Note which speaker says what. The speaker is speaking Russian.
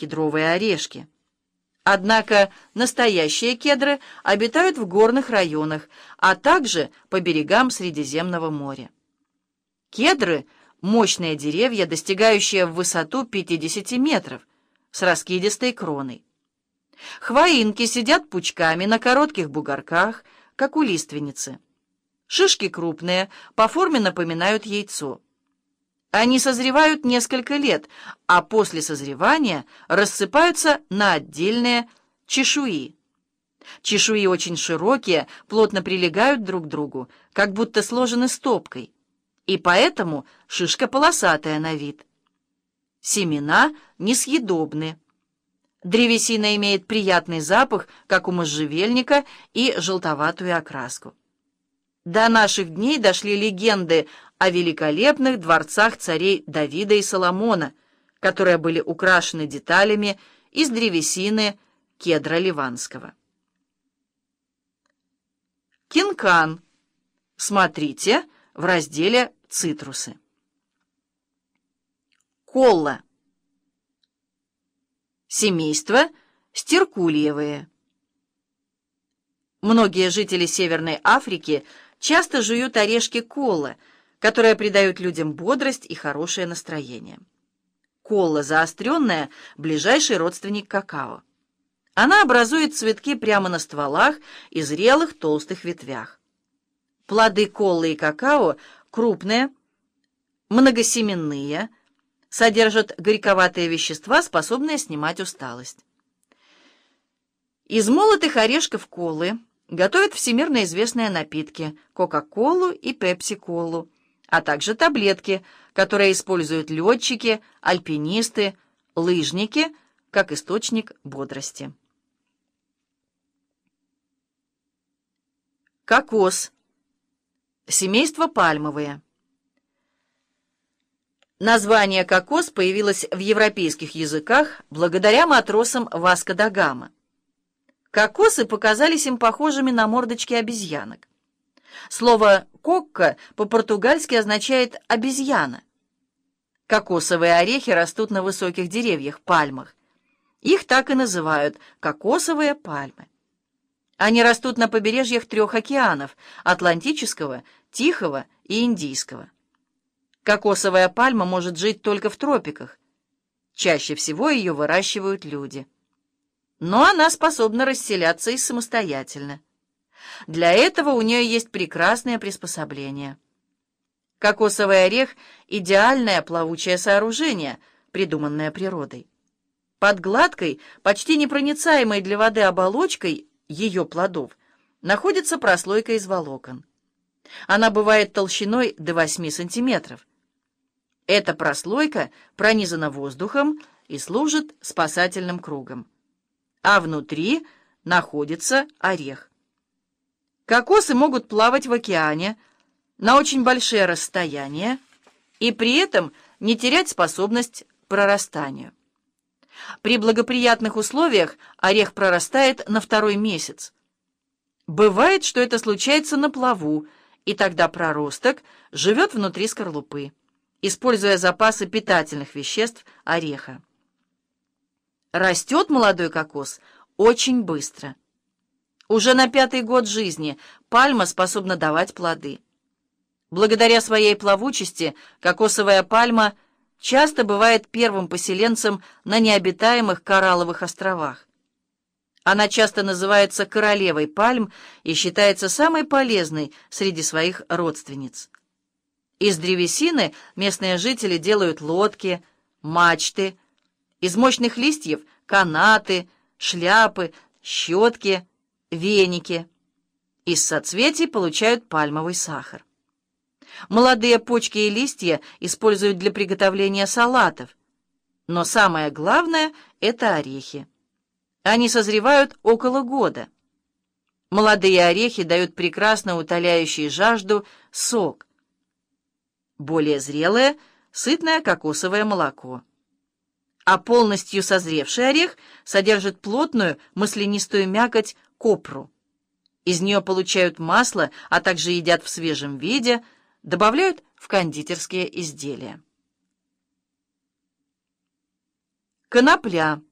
Speaker 1: кедровые орешки. Однако настоящие кедры обитают в горных районах, а также по берегам Средиземного моря. Кедры – мощные деревья, достигающие в высоту 50 метров, с раскидистой кроной. Хвоинки сидят пучками на коротких бугорках, как у лиственницы. Шишки крупные, по форме напоминают яйцо. Они созревают несколько лет, а после созревания рассыпаются на отдельные чешуи. Чешуи очень широкие, плотно прилегают друг к другу, как будто сложены стопкой, и поэтому шишка полосатая на вид. Семена несъедобны. Древесина имеет приятный запах, как у можжевельника, и желтоватую окраску. До наших дней дошли легенды о великолепных дворцах царей Давида и Соломона, которые были украшены деталями из древесины кедра ливанского. Кинкан. Смотрите в разделе «Цитрусы». Колла. Семейство стеркульевые. Многие жители Северной Африки часто жуют орешки колла – которые придают людям бодрость и хорошее настроение. Колла заостренная – ближайший родственник какао. Она образует цветки прямо на стволах и зрелых толстых ветвях. Плоды коллы и какао крупные, многосеменные, содержат горьковатые вещества, способные снимать усталость. Из молотых орешков колы готовят всемирно известные напитки – Кока-Колу и Пепси-Колу – а также таблетки, которые используют летчики, альпинисты, лыжники как источник бодрости. Кокос. Семейство пальмовые. Название кокос появилось в европейских языках благодаря матросам Васко да Гама. Кокосы показались им похожими на мордочки обезьянок. Слово «кокка» по-португальски означает «обезьяна». Кокосовые орехи растут на высоких деревьях, пальмах. Их так и называют – кокосовые пальмы. Они растут на побережьях трех океанов – Атлантического, Тихого и Индийского. Кокосовая пальма может жить только в тропиках. Чаще всего ее выращивают люди. Но она способна расселяться и самостоятельно. Для этого у нее есть прекрасное приспособление. Кокосовый орех — идеальное плавучее сооружение, придуманное природой. Под гладкой, почти непроницаемой для воды оболочкой ее плодов находится прослойка из волокон. Она бывает толщиной до 8 сантиметров. Эта прослойка пронизана воздухом и служит спасательным кругом. А внутри находится орех. Кокосы могут плавать в океане на очень большие расстояния и при этом не терять способность к прорастанию. При благоприятных условиях орех прорастает на второй месяц. Бывает, что это случается на плаву, и тогда проросток живет внутри скорлупы, используя запасы питательных веществ ореха. Растет молодой кокос очень быстро. Уже на пятый год жизни пальма способна давать плоды. Благодаря своей плавучести кокосовая пальма часто бывает первым поселенцем на необитаемых коралловых островах. Она часто называется королевой пальм и считается самой полезной среди своих родственниц. Из древесины местные жители делают лодки, мачты, из мощных листьев — канаты, шляпы, щетки — веники. Из соцветий получают пальмовый сахар. Молодые почки и листья используют для приготовления салатов. Но самое главное — это орехи. Они созревают около года. Молодые орехи дают прекрасно утоляющий жажду сок. Более зрелые — сытное кокосовое молоко. А полностью созревший орех содержит плотную маслянистую мякоть копру. Из нее получают масло, а также едят в свежем виде, добавляют в кондитерские изделия. Конопля.